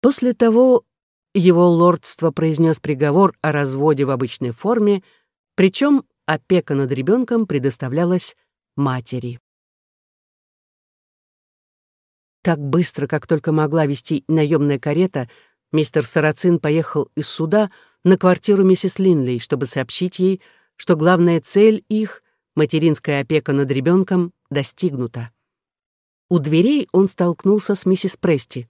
После того его лордство произнес приговор о разводе в обычной форме, причем опека над ребенком предоставлялась матери. Так быстро, как только могла вести наемная карета, мистер Сарацин поехал из суда на квартиру миссис Линлей, чтобы сообщить ей, что главная цель их, материнская опека над ребенком, достигнута. У дверей он столкнулся с миссис Прести.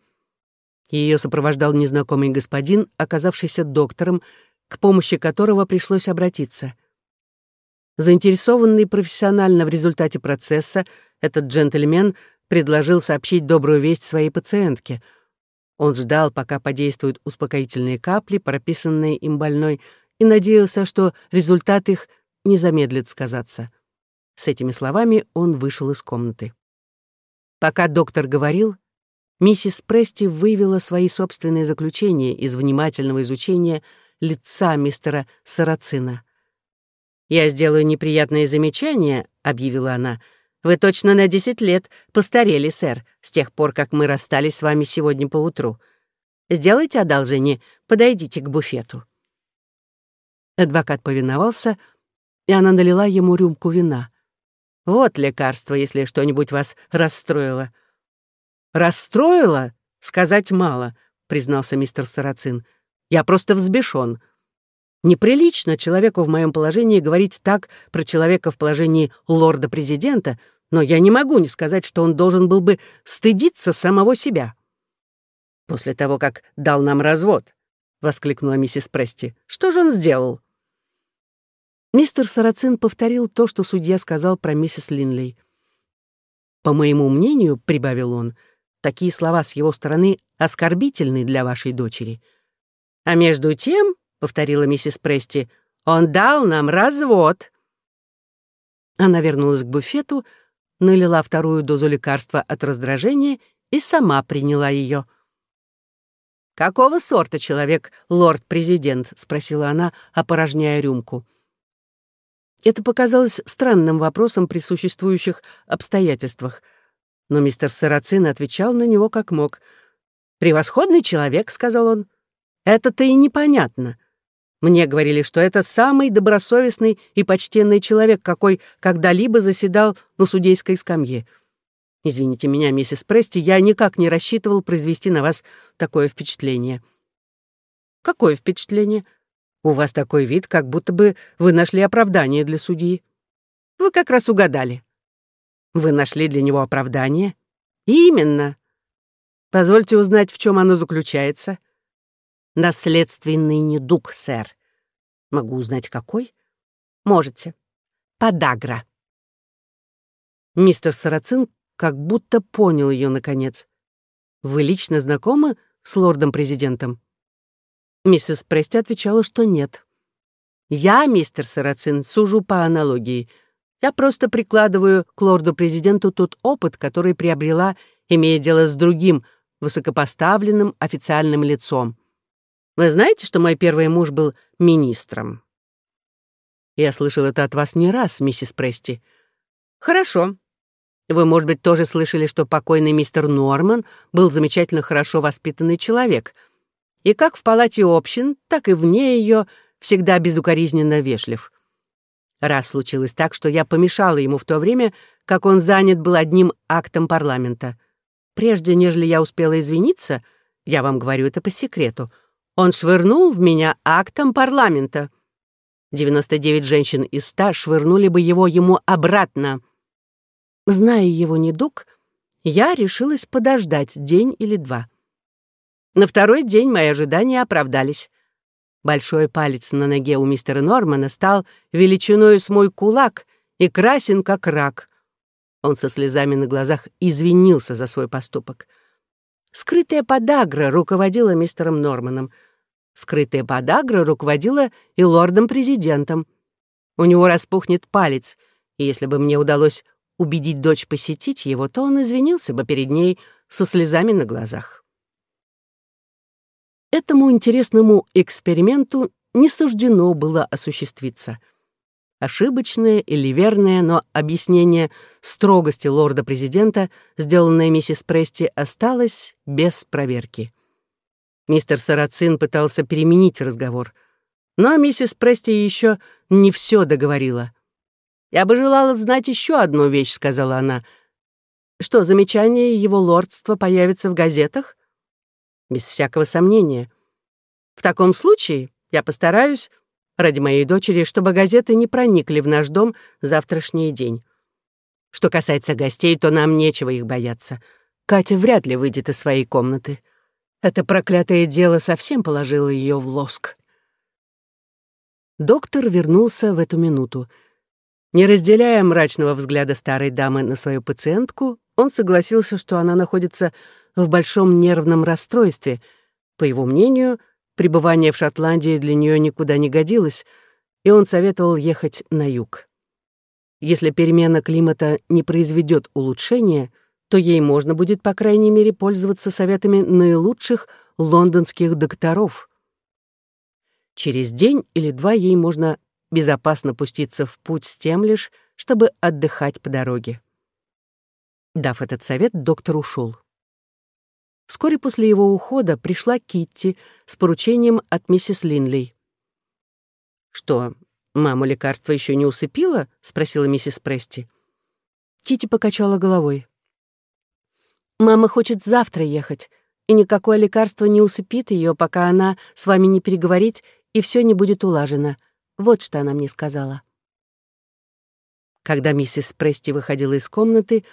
Ее сопровождал незнакомый господин, оказавшийся доктором, к помощи которого пришлось обратиться. Заинтересованный профессионально в результате процесса, этот джентльмен предложил сообщить добрую весть своей пациентке. Он ждал, пока подействуют успокоительные капли, прописанные им больной, и надеялся, что результат их не замедлит сказаться. С этими словами он вышел из комнаты. Пока доктор говорил, миссис Прести вывела свои собственные заключения из внимательного изучения лица мистера Сарацина. «Я сделаю неприятное замечание», — объявила она. «Вы точно на десять лет постарели, сэр, с тех пор, как мы расстались с вами сегодня поутру. Сделайте одолжение, подойдите к буфету». Адвокат повиновался, и она налила ему рюмку вина. «Вот лекарство, если что-нибудь вас расстроило». «Расстроило? Сказать мало», — признался мистер Сарацин. «Я просто взбешен. Неприлично человеку в моем положении говорить так про человека в положении лорда-президента, но я не могу не сказать, что он должен был бы стыдиться самого себя». «После того, как дал нам развод», — воскликнула миссис Прести. «Что же он сделал?» Мистер Сарацин повторил то, что судья сказал про миссис Линлей. «По моему мнению», — прибавил он, — «такие слова с его стороны оскорбительны для вашей дочери». «А между тем», — повторила миссис Прести, — «он дал нам развод». Она вернулась к буфету, налила вторую дозу лекарства от раздражения и сама приняла ее. «Какого сорта человек лорд-президент?» — спросила она, опорожняя рюмку. Это показалось странным вопросом при существующих обстоятельствах, но мистер Сарацин отвечал на него как мог. «Превосходный человек», — сказал он. «Это-то и непонятно. Мне говорили, что это самый добросовестный и почтенный человек, какой когда-либо заседал на судейской скамье. Извините меня, миссис Прести, я никак не рассчитывал произвести на вас такое впечатление». «Какое впечатление?» У вас такой вид, как будто бы вы нашли оправдание для судьи. Вы как раз угадали. Вы нашли для него оправдание? Именно. Позвольте узнать, в чем оно заключается. Наследственный недуг, сэр. Могу узнать, какой? Можете. Подагра. Мистер Сарацин как будто понял ее наконец. Вы лично знакомы с лордом-президентом? Миссис Прести отвечала, что нет. «Я, мистер Сарацин, сужу по аналогии. Я просто прикладываю к лорду-президенту тот опыт, который приобрела, имея дело с другим, высокопоставленным официальным лицом. Вы знаете, что мой первый муж был министром?» «Я слышал это от вас не раз, миссис Прести». «Хорошо. Вы, может быть, тоже слышали, что покойный мистер Норман был замечательно хорошо воспитанный человек — и как в палате общин, так и вне ее всегда безукоризненно вежлив. Раз случилось так, что я помешала ему в то время, как он занят был одним актом парламента. Прежде, нежели я успела извиниться, я вам говорю это по секрету, он швырнул в меня актом парламента. 99 женщин из 100 швырнули бы его ему обратно. Зная его недуг, я решилась подождать день или два. На второй день мои ожидания оправдались. Большой палец на ноге у мистера Нормана стал величиной с мой кулак и красен, как рак. Он со слезами на глазах извинился за свой поступок. Скрытая подагра руководила мистером Норманом. Скрытая подагра руководила и лордом-президентом. У него распухнет палец, и если бы мне удалось убедить дочь посетить его, то он извинился бы перед ней со слезами на глазах. Этому интересному эксперименту не суждено было осуществиться. Ошибочное или верное, но объяснение строгости лорда-президента, сделанное миссис Прести, осталось без проверки. Мистер Сарацин пытался переменить разговор. Но миссис Прести еще не все договорила. «Я бы желала знать еще одну вещь», — сказала она. «Что, замечание его лордства появится в газетах?» «Без всякого сомнения. В таком случае я постараюсь, ради моей дочери, чтобы газеты не проникли в наш дом завтрашний день. Что касается гостей, то нам нечего их бояться. Катя вряд ли выйдет из своей комнаты. Это проклятое дело совсем положило ее в лоск. Доктор вернулся в эту минуту. Не разделяя мрачного взгляда старой дамы на свою пациентку, он согласился, что она находится в большом нервном расстройстве. По его мнению, пребывание в Шотландии для нее никуда не годилось, и он советовал ехать на юг. Если перемена климата не произведет улучшения, то ей можно будет, по крайней мере, пользоваться советами наилучших лондонских докторов. Через день или два ей можно безопасно пуститься в путь с тем лишь, чтобы отдыхать по дороге. Дав этот совет, доктор ушел. Вскоре после его ухода пришла Китти с поручением от миссис Линлей. «Что, маму лекарство еще не усыпило?» — спросила миссис Прести. Китти покачала головой. «Мама хочет завтра ехать, и никакое лекарство не усыпит ее, пока она с вами не переговорит, и все не будет улажено. Вот что она мне сказала». Когда миссис Прести выходила из комнаты,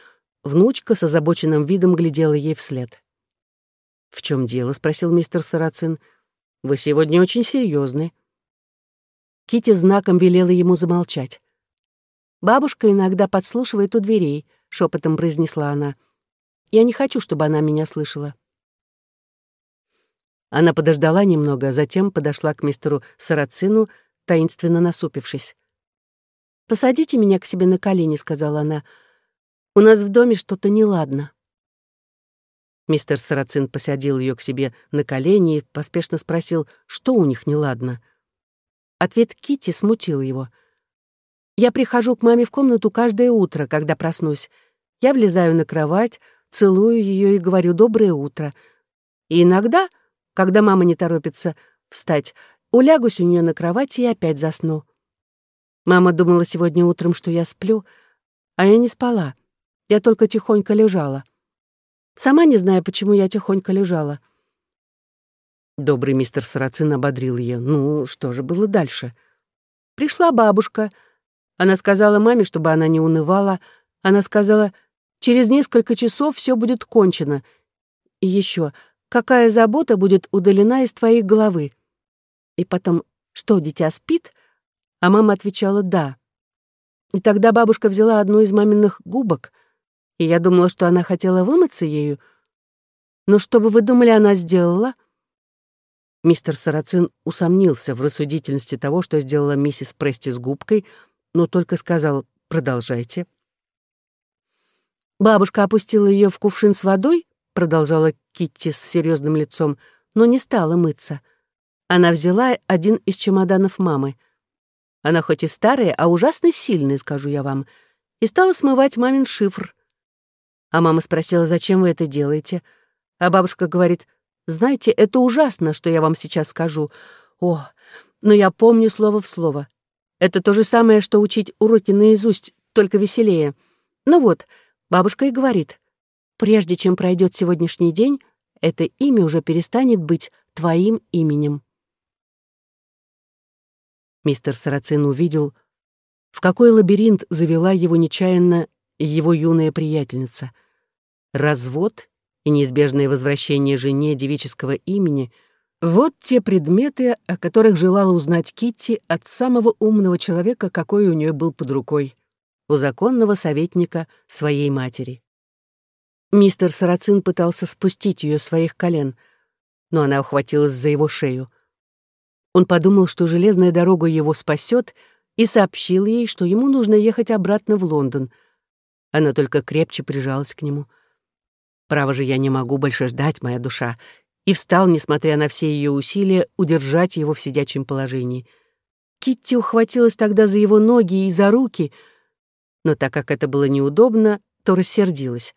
внучка с озабоченным видом глядела ей вслед. «В чем дело?» — спросил мистер Сарацин. «Вы сегодня очень серьезны. Кити знаком велела ему замолчать. «Бабушка иногда подслушивает у дверей», — шепотом произнесла она. «Я не хочу, чтобы она меня слышала». Она подождала немного, а затем подошла к мистеру Сарацину, таинственно насупившись. «Посадите меня к себе на колени», — сказала она. «У нас в доме что-то неладно». Мистер Сарацин посадил ее к себе на колени и поспешно спросил, что у них неладно. Ответ Кити смутил его. «Я прихожу к маме в комнату каждое утро, когда проснусь. Я влезаю на кровать, целую ее и говорю «доброе утро». И иногда, когда мама не торопится встать, улягусь у нее на кровати и опять засну. Мама думала сегодня утром, что я сплю, а я не спала. Я только тихонько лежала. Сама не знаю, почему я тихонько лежала. Добрый мистер Сарацин ободрил ее. Ну, что же было дальше? Пришла бабушка. Она сказала маме, чтобы она не унывала. Она сказала, через несколько часов все будет кончено. И еще, какая забота будет удалена из твоей головы? И потом, что, дитя спит? А мама отвечала «да». И тогда бабушка взяла одну из маминых губок — и я думала, что она хотела вымыться ею. Но что бы вы думали, она сделала?» Мистер Сарацин усомнился в рассудительности того, что сделала миссис Прести с губкой, но только сказал «продолжайте». «Бабушка опустила ее в кувшин с водой», продолжала Китти с серьезным лицом, но не стала мыться. Она взяла один из чемоданов мамы. Она хоть и старая, а ужасно сильная, скажу я вам, и стала смывать мамин шифр. А мама спросила, зачем вы это делаете? А бабушка говорит, знаете, это ужасно, что я вам сейчас скажу. О, но я помню слово в слово. Это то же самое, что учить уроки наизусть, только веселее. Ну вот, бабушка и говорит, прежде чем пройдет сегодняшний день, это имя уже перестанет быть твоим именем. Мистер Сарацин увидел, в какой лабиринт завела его нечаянно его юная приятельница — развод и неизбежное возвращение жене девического имени — вот те предметы, о которых желала узнать Китти от самого умного человека, какой у нее был под рукой, у законного советника своей матери. Мистер Сарацин пытался спустить ее своих колен, но она ухватилась за его шею. Он подумал, что железная дорога его спасет, и сообщил ей, что ему нужно ехать обратно в Лондон. Она только крепче прижалась к нему — Право же я не могу больше ждать, моя душа, и встал, несмотря на все ее усилия, удержать его в сидячем положении. Китти ухватилась тогда за его ноги и за руки, но так как это было неудобно, то рассердилась.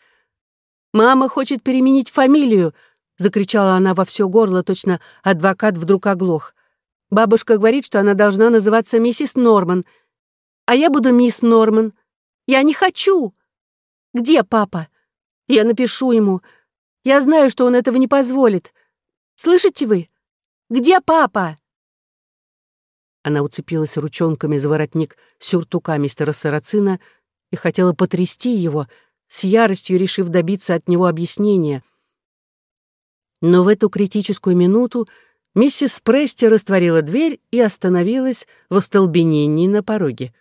«Мама хочет переменить фамилию!» закричала она во все горло, точно адвокат вдруг оглох. «Бабушка говорит, что она должна называться миссис Норман, а я буду мисс Норман. Я не хочу! Где папа? Я напишу ему. Я знаю, что он этого не позволит. Слышите вы? Где папа?» Она уцепилась ручонками за воротник сюртука мистера Сарацина и хотела потрясти его, с яростью решив добиться от него объяснения. Но в эту критическую минуту миссис Прести растворила дверь и остановилась в остолбенении на пороге.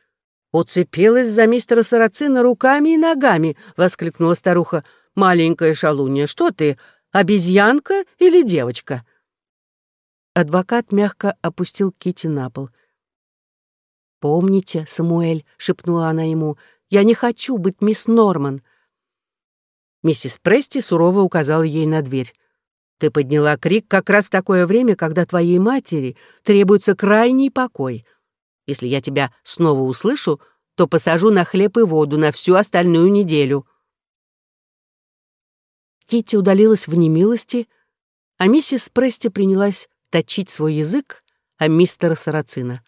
«Уцепилась за мистера Сарацина руками и ногами!» — воскликнула старуха. «Маленькая шалунья, что ты, обезьянка или девочка?» Адвокат мягко опустил Кити на пол. «Помните, Самуэль», — шепнула она ему, — «я не хочу быть мисс Норман». Миссис Прести сурово указала ей на дверь. «Ты подняла крик как раз в такое время, когда твоей матери требуется крайний покой. Если я тебя снова услышу, то посажу на хлеб и воду на всю остальную неделю». Китти удалилась в немилости, а миссис Прести принялась точить свой язык о мистера Сарацина.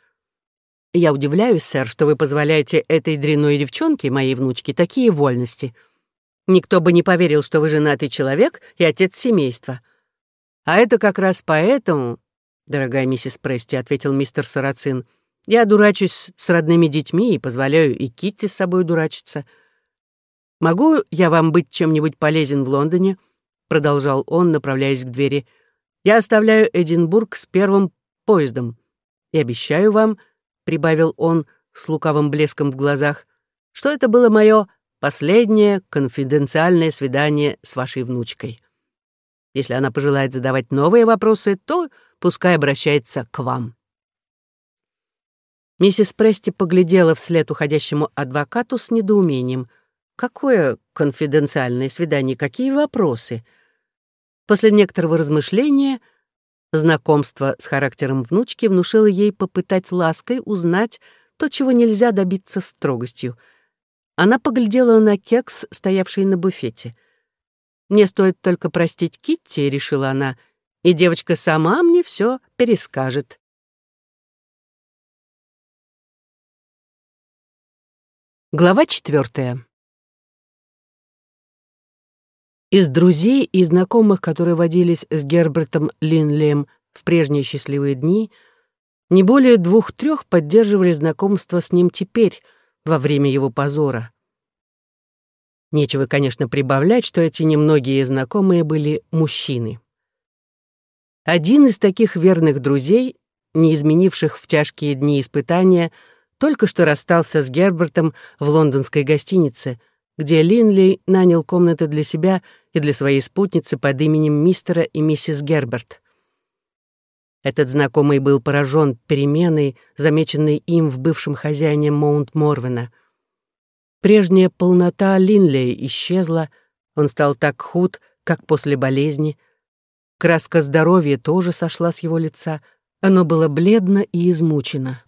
«Я удивляюсь, сэр, что вы позволяете этой дрянной девчонке, моей внучке, такие вольности. Никто бы не поверил, что вы женатый человек и отец семейства. А это как раз поэтому, дорогая миссис Прести, ответил мистер Сарацин, я дурачусь с родными детьми и позволяю и Китти с собой дурачиться. Могу я вам быть чем-нибудь полезен в Лондоне? продолжал он, направляясь к двери. Я оставляю Эдинбург с первым поездом и обещаю вам, прибавил он с лукавым блеском в глазах, что это было мое последнее конфиденциальное свидание с вашей внучкой. Если она пожелает задавать новые вопросы, то пускай обращается к вам». Миссис Прести поглядела вслед уходящему адвокату с недоумением. «Какое конфиденциальное свидание? Какие вопросы?» После некоторого размышления знакомство с характером внучки внушило ей попытать лаской узнать то, чего нельзя добиться строгостью — она поглядела на кекс, стоявший на буфете. «Мне стоит только простить Китти», — решила она, «и девочка сама мне все перескажет». Глава четвертая. Из друзей и знакомых, которые водились с Гербертом Линлеем в прежние счастливые дни, не более двух-трех поддерживали знакомство с ним теперь — во время его позора. Нечего, конечно, прибавлять, что эти немногие знакомые были мужчины. Один из таких верных друзей, не изменивших в тяжкие дни испытания, только что расстался с Гербертом в лондонской гостинице, где Линли нанял комнаты для себя и для своей спутницы под именем мистера и миссис Герберт. Этот знакомый был поражен переменой, замеченной им в бывшем хозяине Маунт Морвена. Прежняя полнота Линлей исчезла, он стал так худ, как после болезни. Краска здоровья тоже сошла с его лица, оно было бледно и измучено.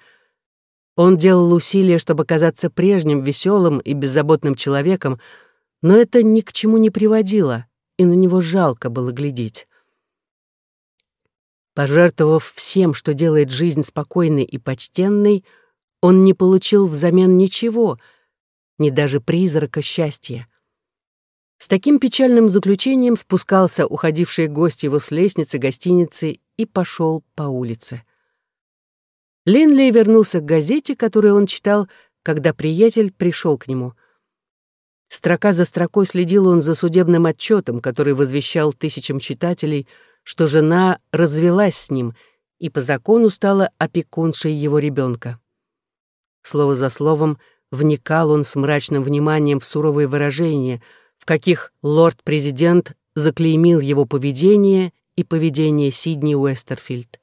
Он делал усилия, чтобы казаться прежним, веселым и беззаботным человеком, но это ни к чему не приводило, и на него жалко было глядеть. Пожертвовав всем, что делает жизнь спокойной и почтенной, он не получил взамен ничего, ни даже призрака счастья. С таким печальным заключением спускался уходивший гость его с лестницы гостиницы и пошел по улице. Линли вернулся к газете, которую он читал, когда приятель пришел к нему. Строка за строкой следил он за судебным отчетом, который возвещал тысячам читателей — что жена развелась с ним и по закону стала опекуншей его ребенка. Слово за словом вникал он с мрачным вниманием в суровые выражения, в каких лорд-президент заклеймил его поведение и поведение Сидни Уэстерфилд.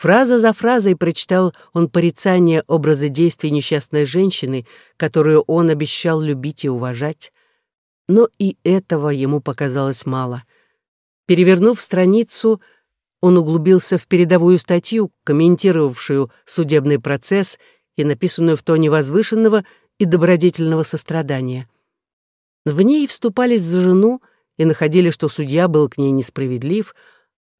Фраза за фразой прочитал он порицание образа действий несчастной женщины, которую он обещал любить и уважать. Но и этого ему показалось мало. Перевернув страницу, он углубился в передовую статью, комментировавшую судебный процесс и написанную в тоне возвышенного и добродетельного сострадания. В ней вступались за жену и находили, что судья был к ней несправедлив,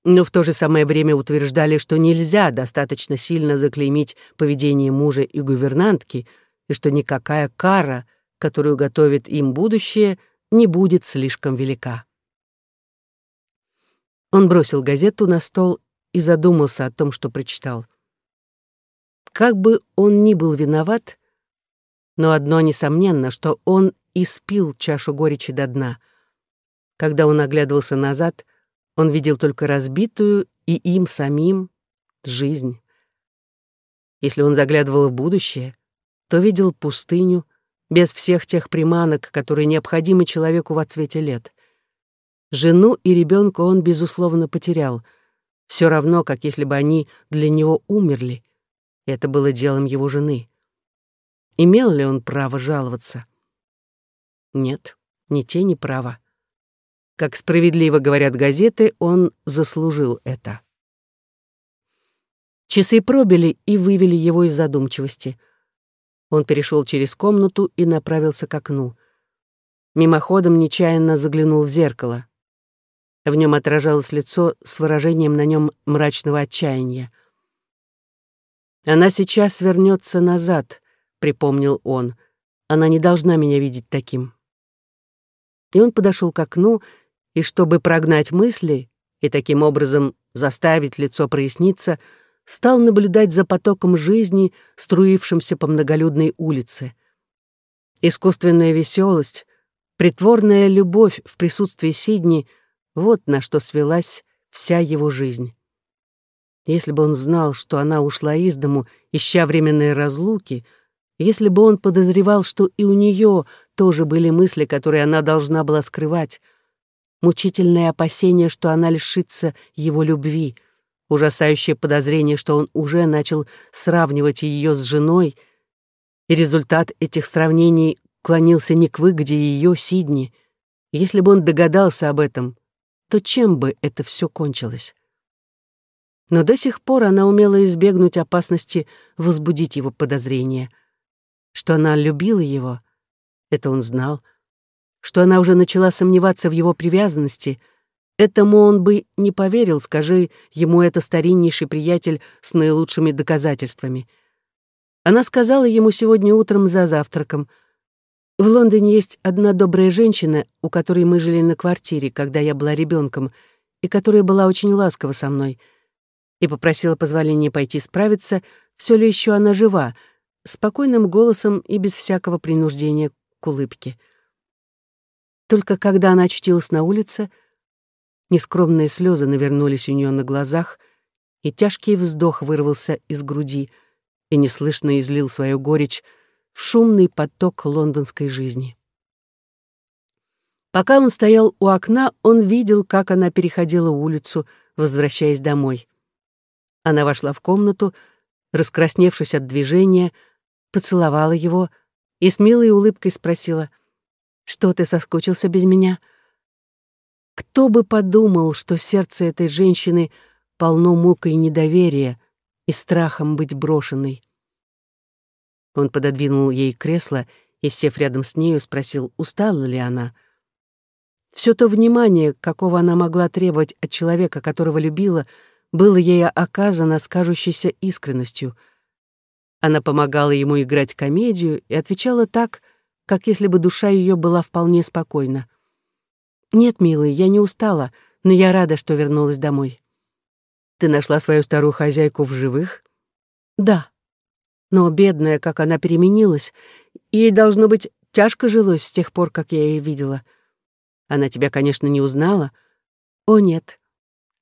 но в то же самое время утверждали, что нельзя достаточно сильно заклеймить поведение мужа и гувернантки, и что никакая кара, которую готовит им будущее, не будет слишком велика. Он бросил газету на стол и задумался о том, что прочитал. Как бы он ни был виноват, но одно несомненно, что он испил чашу горечи до дна. Когда он оглядывался назад, он видел только разбитую и им самим жизнь. Если он заглядывал в будущее, то видел пустыню без всех тех приманок, которые необходимы человеку в отцвете лет. Жену и ребенка он, безусловно, потерял, все равно, как если бы они для него умерли. Это было делом его жены. Имел ли он право жаловаться? Нет, ни тени права. Как справедливо говорят газеты, он заслужил это. Часы пробили и вывели его из задумчивости. Он перешел через комнату и направился к окну. Мимоходом нечаянно заглянул в зеркало. В нем отражалось лицо с выражением на нем мрачного отчаяния. «Она сейчас вернется назад», — припомнил он. «Она не должна меня видеть таким». И он подошел к окну и, чтобы прогнать мысли и таким образом заставить лицо проясниться, стал наблюдать за потоком жизни, струившимся по многолюдной улице. Искусственная веселость, притворная любовь в присутствии Сидни — вот на что свелась вся его жизнь. Если бы он знал, что она ушла из дому, ища временные разлуки, если бы он подозревал, что и у нее тоже были мысли, которые она должна была скрывать, мучительное опасение, что она лишится его любви, ужасающее подозрение, что он уже начал сравнивать ее с женой, и результат этих сравнений клонился не к выгоде ее, Сидни. Если бы он догадался об этом, то чем бы это все кончилось? Но до сих пор она умела избегнуть опасности возбудить его подозрения. Что она любила его, это он знал, что она уже начала сомневаться в его привязанности, этому он бы не поверил, скажи ему это стариннейший приятель с наилучшими доказательствами. Она сказала ему сегодня утром за завтраком. «В Лондоне есть одна добрая женщина, у которой мы жили на квартире, когда я была ребенком, и которая была очень ласкова со мной, и попросила позволения пойти справиться, все ли еще она жива, спокойным голосом и без всякого принуждения к улыбке. Только когда она очутилась на улице, нескромные слезы навернулись у нее на глазах, и тяжкий вздох вырвался из груди и неслышно излил свою горечь в шумный поток лондонской жизни. Пока он стоял у окна, он видел, как она переходила улицу, возвращаясь домой. Она вошла в комнату, раскрасневшись от движения, поцеловала его и с милой улыбкой спросила, что ты соскучился без меня? Кто бы подумал, что сердце этой женщины полно мукой недоверия и страхом быть брошенной? Он пододвинул ей кресло и, сев рядом с нею, спросил, устала ли она. Все то внимание, какого она могла требовать от человека, которого любила, было ей оказано с кажущейся искренностью. Она помогала ему играть комедию и отвечала так, как если бы душа ее была вполне спокойна. «Нет, милый, я не устала, но я рада, что вернулась домой». «Ты нашла свою старую хозяйку в живых?» «Да. Но бедная, как она переменилась, ей, должно быть, тяжко жилось с тех пор, как я ее видела. Она тебя, конечно, не узнала?» «О, нет».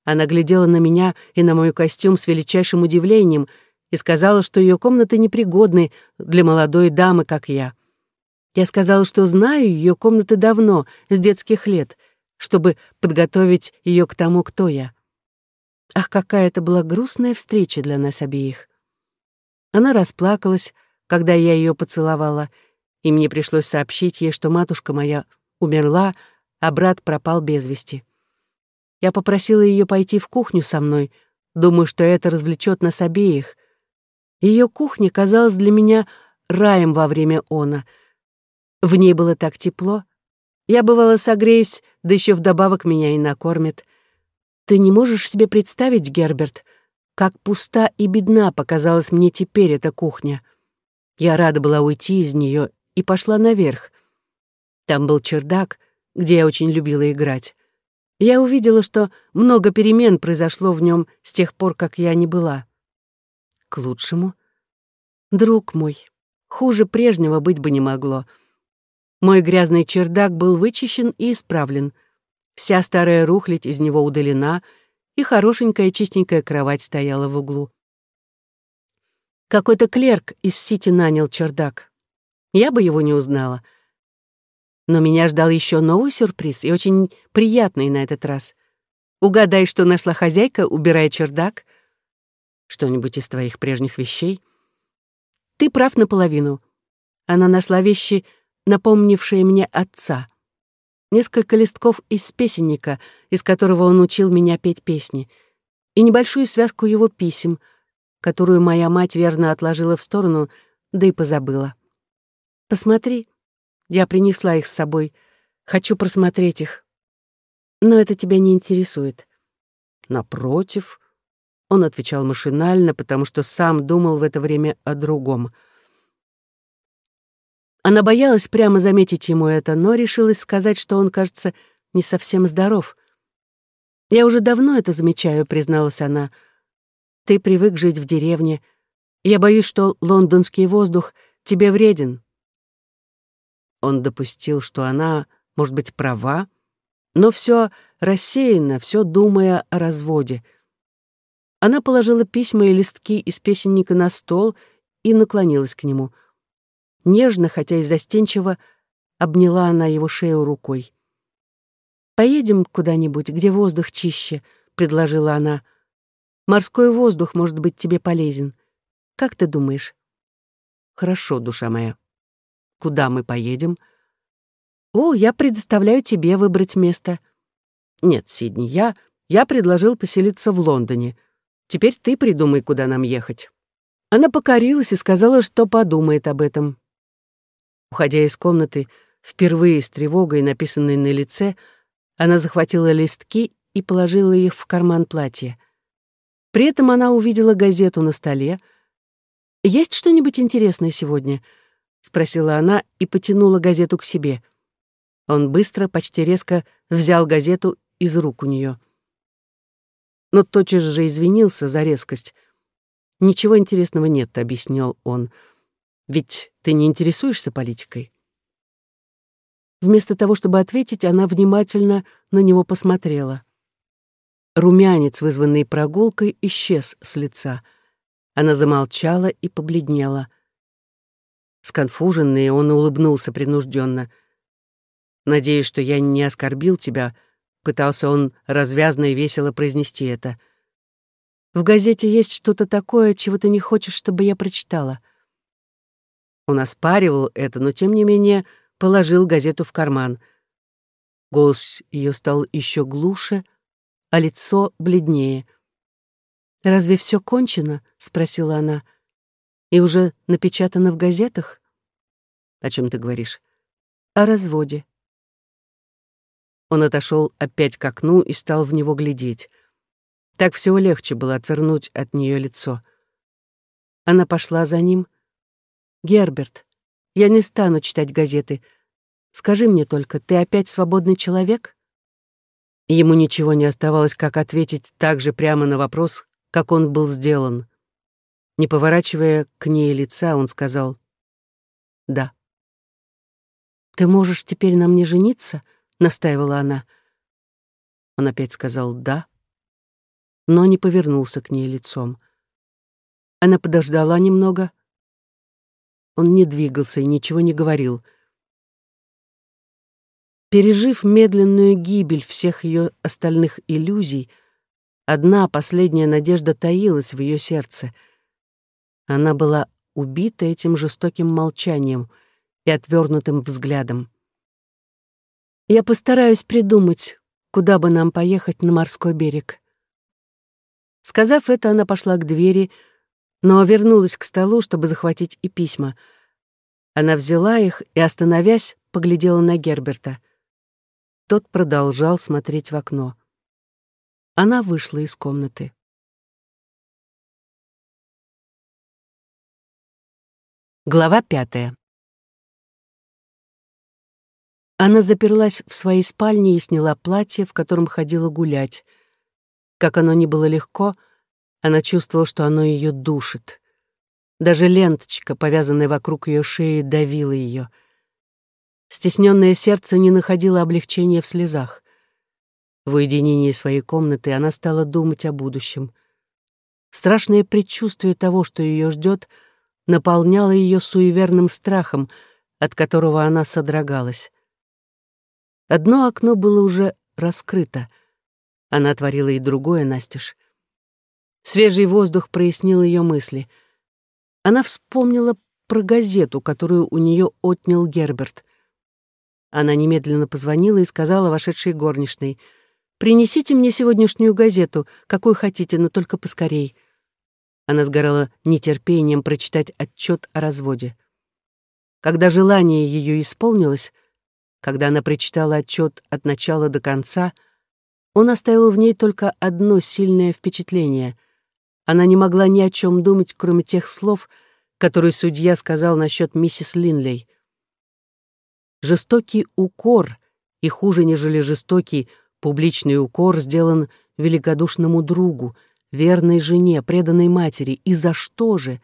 Она глядела на меня и на мой костюм с величайшим удивлением и сказала, что ее комнаты непригодны для молодой дамы, как я. Я сказала, что знаю ее комнаты давно, с детских лет, чтобы подготовить ее к тому, кто я. Ах, какая это была грустная встреча для нас обеих. Она расплакалась, когда я ее поцеловала, и мне пришлось сообщить ей, что матушка моя умерла, а брат пропал без вести. Я попросила ее пойти в кухню со мной, думаю, что это развлечет нас обеих. Ее кухня казалась для меня раем во время она — в ней было так тепло, Я, бывало, согреюсь, да еще вдобавок меня и накормят. Ты не можешь себе представить, Герберт, как пуста и бедна показалась мне теперь эта кухня. Я рада была уйти из нее и пошла наверх. Там был чердак, где я очень любила играть. Я увидела, что много перемен произошло в нем с тех пор, как я не была. К лучшему. Друг мой, хуже прежнего быть бы не могло. Мой грязный чердак был вычищен и исправлен. Вся старая рухлядь из него удалена, и хорошенькая чистенькая кровать стояла в углу. Какой-то клерк из Сити нанял чердак. Я бы его не узнала — но меня ждал еще новый сюрприз, и очень приятный на этот раз. Угадай, что нашла хозяйка, убирая чердак. Что-нибудь из твоих прежних вещей? Ты прав наполовину. Она нашла вещи, напомнившие мне отца. Несколько листков из песенника, из которого он учил меня петь песни, и небольшую связку его писем, которую моя мать верно отложила в сторону, да и позабыла. Посмотри, я принесла их с собой. Хочу просмотреть их. Но это тебя не интересует. Напротив, он отвечал машинально, потому что сам думал в это время о другом. Она боялась прямо заметить ему это, но решилась сказать, что он, кажется, не совсем здоров. «Я уже давно это замечаю», — призналась она. «Ты привык жить в деревне. Я боюсь, что лондонский воздух тебе вреден». Он допустил, что она, может быть, права, но все рассеянно, все думая о разводе. Она положила письма и листки из песенника на стол и наклонилась к нему. Нежно, хотя и застенчиво, обняла она его шею рукой. «Поедем куда-нибудь, где воздух чище», — предложила она. «Морской воздух может быть тебе полезен. Как ты думаешь?» «Хорошо, душа моя». Куда мы поедем? О, я предоставляю тебе выбрать место. Нет, Сидни, я... Я предложил поселиться в Лондоне. Теперь ты придумай, куда нам ехать. Она покорилась и сказала, что подумает об этом. Уходя из комнаты, впервые с тревогой, написанной на лице, она захватила листки и положила их в карман платья. При этом она увидела газету на столе. «Есть что-нибудь интересное сегодня?» — спросила она и потянула газету к себе. Он быстро, почти резко взял газету из рук у нее. Но тотчас же извинился за резкость. «Ничего интересного нет», — объяснил он. «Ведь ты не интересуешься политикой?» Вместо того, чтобы ответить, она внимательно на него посмотрела. Румянец, вызванный прогулкой, исчез с лица. Она замолчала и побледнела — Сконфуженный, он улыбнулся принужденно. «Надеюсь, что я не оскорбил тебя», — пытался он развязно и весело произнести это. «В газете есть что-то такое, чего ты не хочешь, чтобы я прочитала». Он оспаривал это, но, тем не менее, положил газету в карман. Голос ее стал еще глуше, а лицо бледнее. «Разве все кончено?» — спросила она. — и уже напечатано в газетах? О чем ты говоришь? О разводе. Он отошел опять к окну и стал в него глядеть. Так всего легче было отвернуть от нее лицо. Она пошла за ним. «Герберт, я не стану читать газеты. Скажи мне только, ты опять свободный человек?» Ему ничего не оставалось, как ответить так же прямо на вопрос, как он был сделан. Не поворачивая к ней лица, он сказал «Да». «Ты можешь теперь на мне жениться?» — настаивала она. Он опять сказал «да», но не повернулся к ней лицом. Она подождала немного. Он не двигался и ничего не говорил. Пережив медленную гибель всех ее остальных иллюзий, одна последняя надежда таилась в ее сердце — она была убита этим жестоким молчанием и отвернутым взглядом. «Я постараюсь придумать, куда бы нам поехать на морской берег». Сказав это, она пошла к двери, но вернулась к столу, чтобы захватить и письма. Она взяла их и, остановясь, поглядела на Герберта. Тот продолжал смотреть в окно. Она вышла из комнаты. Глава пятая. Она заперлась в своей спальне и сняла платье, в котором ходила гулять. Как оно ни было легко, она чувствовала, что оно ее душит. Даже ленточка, повязанная вокруг ее шеи, давила ее. Стесненное сердце не находило облегчения в слезах. В уединении своей комнаты она стала думать о будущем. Страшное предчувствие того, что ее ждет — наполняло ее суеверным страхом, от которого она содрогалась. Одно окно было уже раскрыто. Она отворила и другое настежь. Свежий воздух прояснил ее мысли. Она вспомнила про газету, которую у нее отнял Герберт. Она немедленно позвонила и сказала вошедшей горничной, «Принесите мне сегодняшнюю газету, какую хотите, но только поскорей». Она сгорала нетерпением прочитать отчет о разводе. Когда желание ее исполнилось, когда она прочитала отчет от начала до конца, он оставил в ней только одно сильное впечатление. Она не могла ни о чем думать, кроме тех слов, которые судья сказал насчет миссис Линлей. Жестокий укор, и хуже, нежели жестокий, публичный укор сделан великодушному другу — верной жене, преданной матери. И за что же?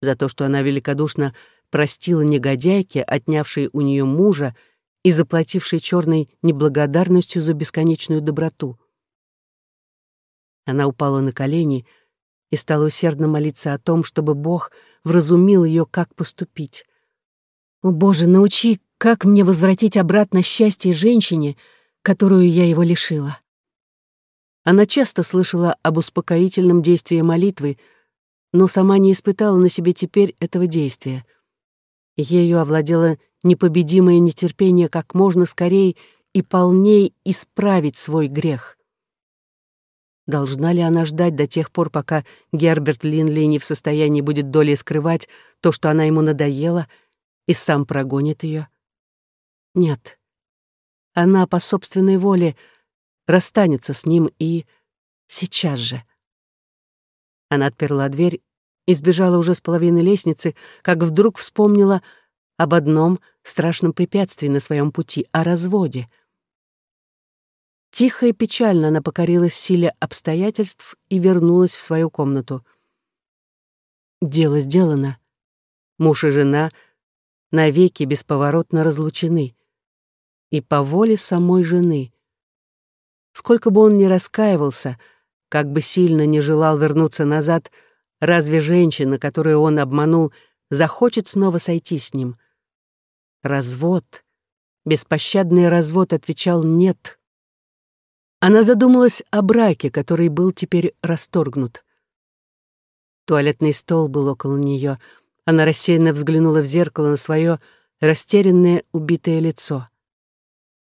За то, что она великодушно простила негодяйке, отнявшей у нее мужа и заплатившей черной неблагодарностью за бесконечную доброту. Она упала на колени и стала усердно молиться о том, чтобы Бог вразумил ее, как поступить. «О, Боже, научи, как мне возвратить обратно счастье женщине, которую я его лишила». Она часто слышала об успокоительном действии молитвы, но сама не испытала на себе теперь этого действия. Ею овладело непобедимое нетерпение как можно скорее и полней исправить свой грех. Должна ли она ждать до тех пор, пока Герберт Линли не в состоянии будет долей скрывать то, что она ему надоела, и сам прогонит ее? Нет. Она по собственной воле расстанется с ним и... сейчас же. Она отперла дверь и сбежала уже с половины лестницы, как вдруг вспомнила об одном страшном препятствии на своем пути — о разводе. Тихо и печально она покорилась силе обстоятельств и вернулась в свою комнату. Дело сделано. Муж и жена навеки бесповоротно разлучены. И по воле самой жены — Сколько бы он ни раскаивался, как бы сильно не желал вернуться назад, разве женщина, которую он обманул, захочет снова сойти с ним? Развод, беспощадный развод отвечал «нет». Она задумалась о браке, который был теперь расторгнут. Туалетный стол был около нее. Она рассеянно взглянула в зеркало на свое растерянное, убитое лицо.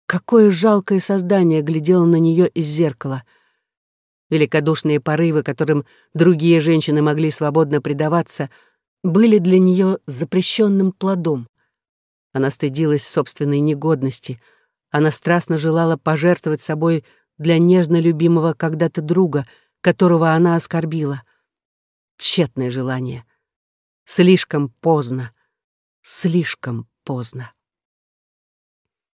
Какое жалкое создание глядело на нее из зеркала. Великодушные порывы, которым другие женщины могли свободно предаваться, были для нее запрещенным плодом. Она стыдилась собственной негодности. Она страстно желала пожертвовать собой для нежно любимого когда-то друга, которого она оскорбила. Тщетное желание. Слишком поздно. Слишком поздно.